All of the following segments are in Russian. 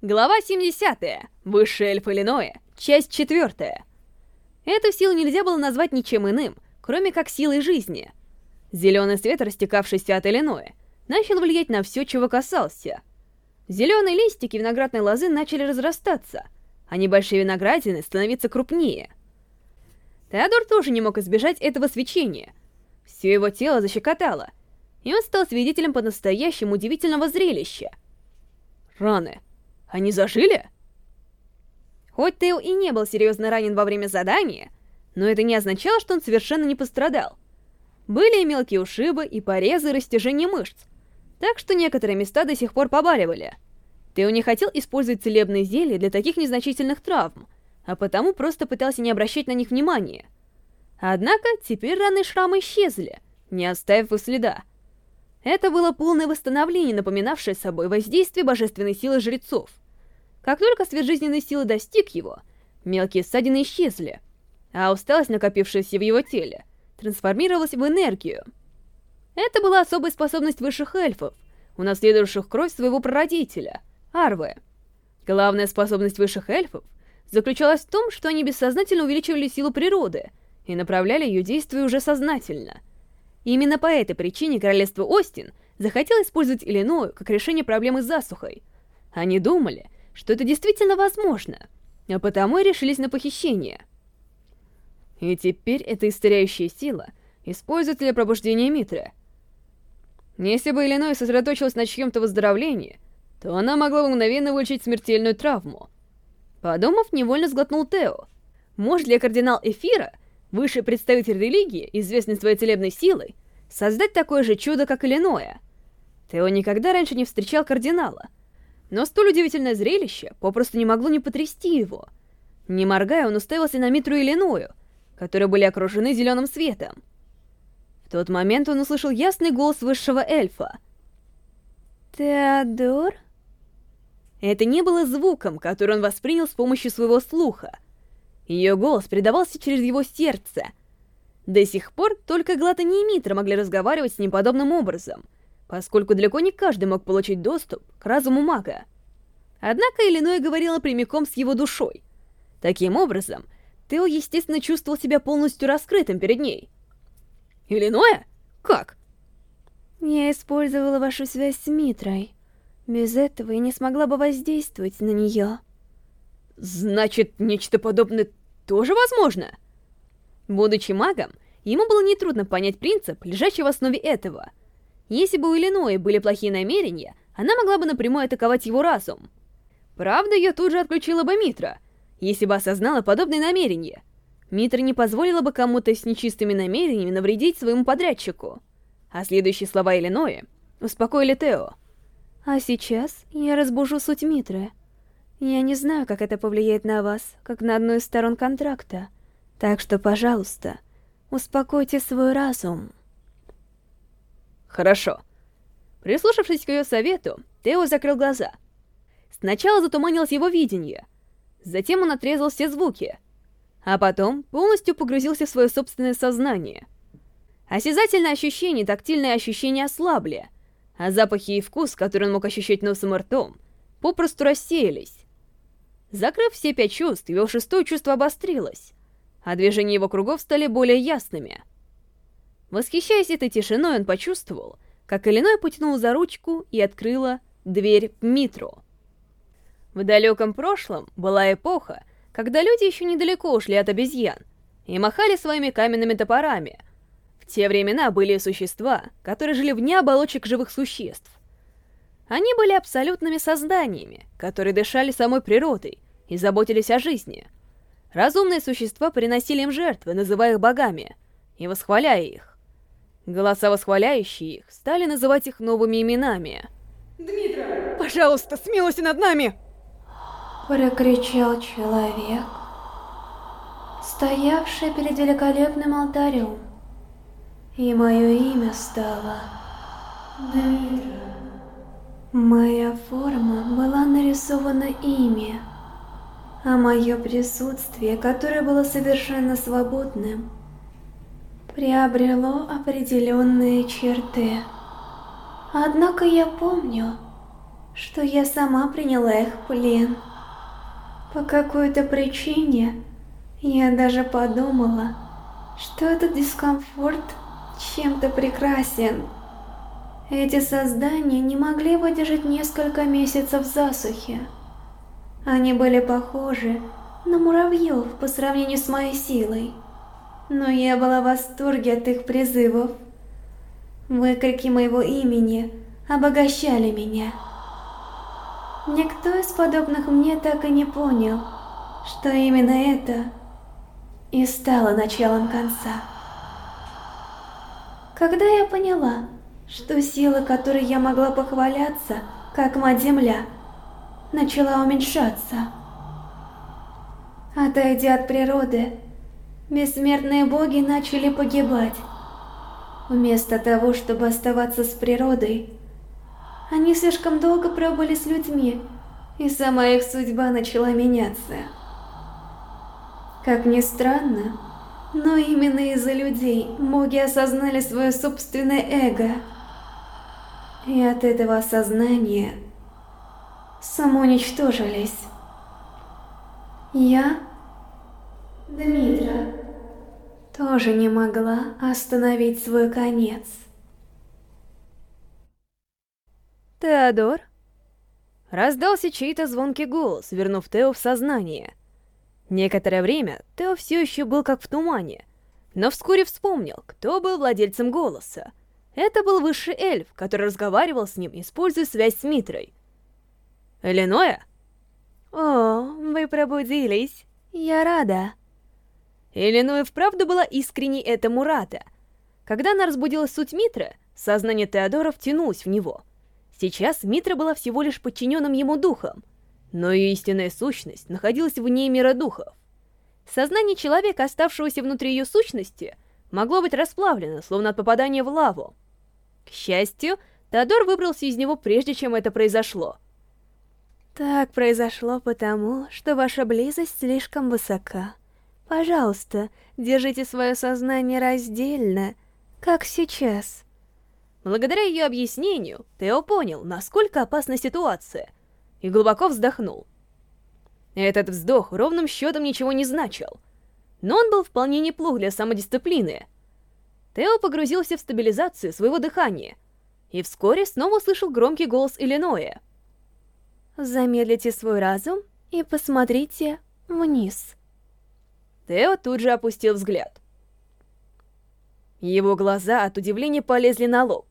Глава 70. Высший эльф Иллиноя. Часть 4. Эту силу нельзя было назвать ничем иным, кроме как силой жизни. Зеленый свет, растекавшийся от Иллиноя, начал влиять на все, чего касался. Зеленые листики виноградной лозы начали разрастаться, а небольшие виноградины становиться крупнее. Теодор тоже не мог избежать этого свечения. Все его тело защекотало, и он стал свидетелем по-настоящему удивительного зрелища. Раны они зажили? Хоть Тео и не был серьезно ранен во время задания, но это не означало, что он совершенно не пострадал. Были и мелкие ушибы, и порезы, и растяжение мышц, так что некоторые места до сих пор побаливали. Тео не хотел использовать целебные зелья для таких незначительных травм, а потому просто пытался не обращать на них внимания. Однако теперь раны и шрамы исчезли, не оставив их следа. Это было полное восстановление, напоминавшее собой воздействие божественной силы жрецов. Как только свет жизненной силы достиг его, мелкие ссадины исчезли, а усталость, накопившаяся в его теле, трансформировалась в энергию. Это была особая способность высших эльфов, унаследовавших кровь своего прародителя, Арвы. Главная способность высших эльфов заключалась в том, что они бессознательно увеличивали силу природы и направляли ее действия уже сознательно — именно по этой причине королевство Остин захотело использовать Иллиною как решение проблемы с засухой. Они думали, что это действительно возможно, а потому и решились на похищение. И теперь эта исторяющая сила используется для пробуждения Митры. Если бы Иллиной сосредоточилась на чьем-то выздоровлении, то она могла бы мгновенно вылечить смертельную травму. Подумав, невольно сглотнул Тео. Может ли кардинал Эфира Высший представитель религии, известный своей целебной силой, создать такое же чудо, как Иллиноя. Тео никогда раньше не встречал кардинала, но столь удивительное зрелище попросту не могло не потрясти его. Не моргая, он уставился на Митру и Иллиною, которые были окружены зеленым светом. В тот момент он услышал ясный голос высшего эльфа. «Теодор?» Это не было звуком, который он воспринял с помощью своего слуха — ее голос передавался через его сердце. До сих пор только Глатани и Митра могли разговаривать с ним подобным образом, поскольку далеко не каждый мог получить доступ к разуму мага. Однако Иллиной говорила прямиком с его душой. Таким образом, Тео, естественно, чувствовал себя полностью раскрытым перед ней. «Иллиноя? Как?» «Я использовала вашу связь с Митрой. Без этого я не смогла бы воздействовать на нее». «Значит, нечто подобное тоже возможно. Будучи магом, ему было нетрудно понять принцип, лежащий в основе этого. Если бы у Иллинои были плохие намерения, она могла бы напрямую атаковать его разум. Правда, ее тут же отключила бы Митра, если бы осознала подобные намерения. Митра не позволила бы кому-то с нечистыми намерениями навредить своему подрядчику. А следующие слова Иллинои успокоили Тео. «А сейчас я разбужу суть Митры». Я не знаю, как это повлияет на вас, как на одну из сторон контракта. Так что, пожалуйста, успокойте свой разум. Хорошо. Прислушавшись к ее совету, Тео закрыл глаза. Сначала затуманилось его видение, затем он отрезал все звуки, а потом полностью погрузился в свое собственное сознание. Осязательные ощущения и тактильные ощущения ослабли, а запахи и вкус, которые он мог ощущать носом и ртом, попросту рассеялись. Закрыв все пять чувств, его шестое чувство обострилось, а движения его кругов стали более ясными. Восхищаясь этой тишиной, он почувствовал, как Иллиной потянул за ручку и открыла дверь Митру. В далеком прошлом была эпоха, когда люди еще недалеко ушли от обезьян и махали своими каменными топорами. В те времена были существа, которые жили вне оболочек живых существ. Они были абсолютными созданиями, которые дышали самой природой и заботились о жизни. Разумные существа приносили им жертвы, называя их богами, и восхваляя их. Голоса, восхваляющие их, стали называть их новыми именами. «Дмитра! Пожалуйста, смилуйся над нами!» Прокричал человек, стоявший перед великолепным алтарем. И мое имя стало Дмитра. Моя форма была нарисована ими, а мое присутствие, которое было совершенно свободным, приобрело определенные черты. Однако я помню, что я сама приняла их плен. По какой-то причине я даже подумала, что этот дискомфорт чем-то прекрасен. Эти создания не могли выдержать несколько месяцев засухи. Они были похожи на муравьев по сравнению с моей силой. Но я была в восторге от их призывов. Выкрики моего имени обогащали меня. Никто из подобных мне так и не понял, что именно это и стало началом конца. Когда я поняла, что сила, которой я могла похваляться, как мать-земля, начала уменьшаться. Отойдя от природы, бессмертные боги начали погибать. Вместо того, чтобы оставаться с природой, они слишком долго пробыли с людьми, и сама их судьба начала меняться. Как ни странно, но именно из-за людей боги осознали свое собственное эго. И от этого осознания самоуничтожились. Я, Дмитра, тоже не могла остановить свой конец. Теодор? Раздался чей-то звонкий голос, вернув Тео в сознание. Некоторое время Тео все еще был как в тумане, но вскоре вспомнил, кто был владельцем голоса. Это был высший эльф, который разговаривал с ним, используя связь с Митрой. «Элиноя?» «О, вы пробудились. Я рада». Элиноя вправду была искренней этому рада. Когда она разбудила суть Митры, сознание Теодора втянулось в него. Сейчас Митра была всего лишь подчиненным ему духом, но ее истинная сущность находилась вне мира духов. Сознание человека, оставшегося внутри ее сущности, могло быть расплавлено, словно от попадания в лаву. К счастью, Теодор выбрался из него прежде, чем это произошло. Так произошло потому, что ваша близость слишком высока. Пожалуйста, держите свое сознание раздельно, как сейчас. Благодаря ее объяснению, Тео понял, насколько опасна ситуация, и глубоко вздохнул. Этот вздох ровным счетом ничего не значил, но он был вполне неплох для самодисциплины. Тео погрузился в стабилизацию своего дыхания и вскоре снова услышал громкий голос Иллиноя. «Замедлите свой разум и посмотрите вниз». Тео тут же опустил взгляд. Его глаза от удивления полезли на лоб.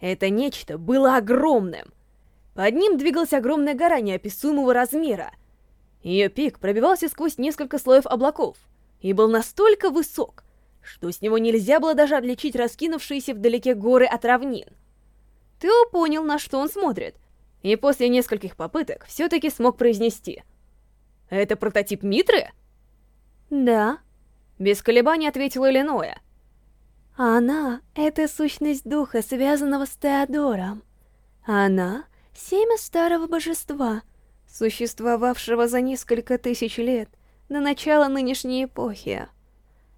Это нечто было огромным. Под ним двигалась огромная гора неописуемого размера. Ее пик пробивался сквозь несколько слоев облаков и был настолько высок, что с него нельзя было даже отличить раскинувшиеся вдалеке горы от равнин. Тео понял, на что он смотрит, и после нескольких попыток все-таки смог произнести. «Это прототип Митры?» «Да», — без колебаний ответила Иллиноя. «Она — это сущность духа, связанного с Теодором. Она Семя старого божества, существовавшего за несколько тысяч лет до начала нынешней эпохи.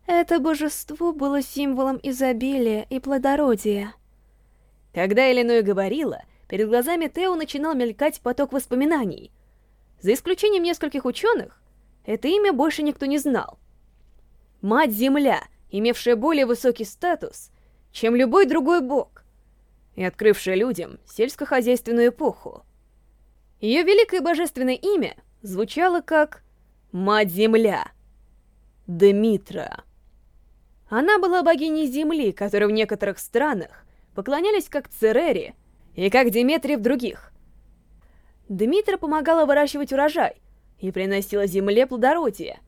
Это божество было символом изобилия и плодородия. Когда Эленой говорила, перед глазами Тео начинал мелькать поток воспоминаний. За исключением нескольких ученых, это имя больше никто не знал. Мать-Земля, имевшая более высокий статус, чем любой другой бог, и открывшая людям сельскохозяйственную эпоху. Ее великое божественное имя звучало как «Мать-Земля» Демитра. Она была богиней Земли, которой в некоторых странах поклонялись как Церери и как Деметри в других. Дмитра помогала выращивать урожай и приносила Земле плодородие.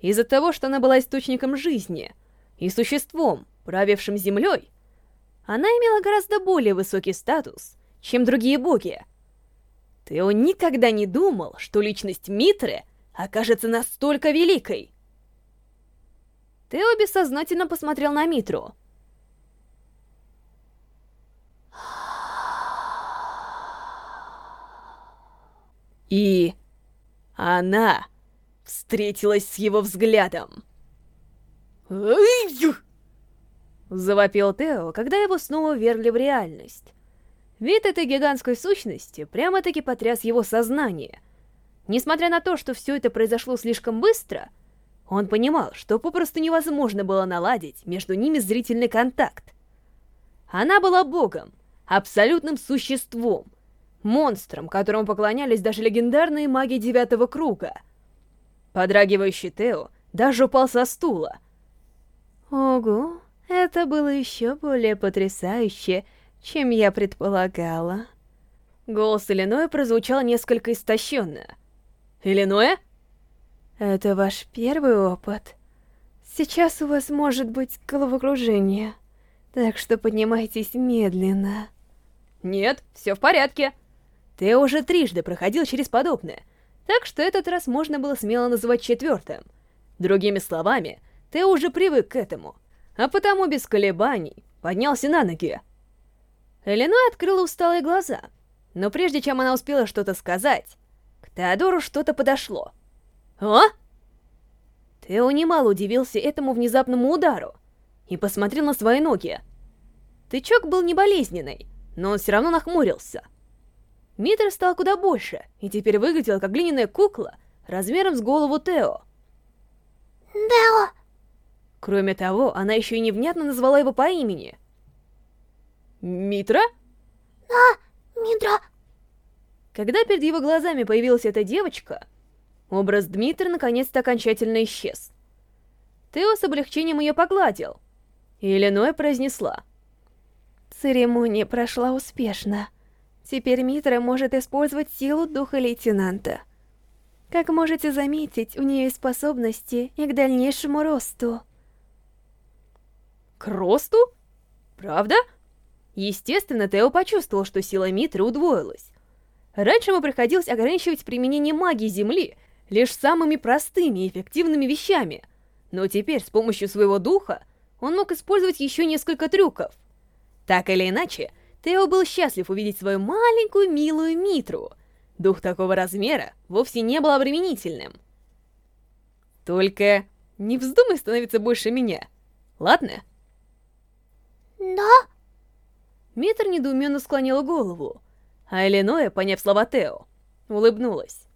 Из-за того, что она была источником жизни и существом, правившим Землей, она имела гораздо более высокий статус, чем другие боги. Тео никогда не думал, что личность Митры окажется настолько великой. Тео бессознательно посмотрел на Митру. И она встретилась с его взглядом. Завопил Тео, когда его снова верли в реальность. Вид этой гигантской сущности прямо-таки потряс его сознание. Несмотря на то, что все это произошло слишком быстро, он понимал, что попросту невозможно было наладить между ними зрительный контакт. Она была богом, абсолютным существом, монстром, которому поклонялись даже легендарные маги Девятого Круга. Подрагивающий Тео даже упал со стула. Ого, это было еще более потрясающе, чем я предполагала. Голос Иллиноя прозвучал несколько истощенно. «Иллиноя?» Это ваш первый опыт. Сейчас у вас может быть головокружение, так что поднимайтесь медленно. Нет, все в порядке. Ты уже трижды проходил через подобное, так что этот раз можно было смело называть четвертым. Другими словами, ты уже привык к этому, а потому без колебаний поднялся на ноги. Эленой открыла усталые глаза, но прежде чем она успела что-то сказать, к Теодору что-то подошло. «А?» Тео немало удивился этому внезапному удару и посмотрел на свои ноги. Тычок был не болезненный, но он все равно нахмурился. Митр стал куда больше и теперь выглядел как глиняная кукла размером с голову Тео. Тео! Кроме того, она еще и невнятно назвала его по имени. «Митра?» «Да, Митра!» Когда перед его глазами появилась эта девочка, образ Дмитрия наконец-то окончательно исчез. Тео с облегчением ее погладил, и Иллиной произнесла. Церемония прошла успешно. Теперь Митра может использовать силу духа лейтенанта. Как можете заметить, у нее есть способности и к дальнейшему росту. К росту? Правда? Естественно, Тео почувствовал, что сила Митры удвоилась. Раньше ему приходилось ограничивать применение магии Земли лишь самыми простыми и эффективными вещами, но теперь с помощью своего духа он мог использовать еще несколько трюков. Так или иначе, Тео был счастлив увидеть свою маленькую милую Митру. Дух такого размера вовсе не был обременительным. Только не вздумай становиться больше меня, ладно? Да? Митр недоуменно склонила голову, а Эленоя, поняв слова Тео, улыбнулась.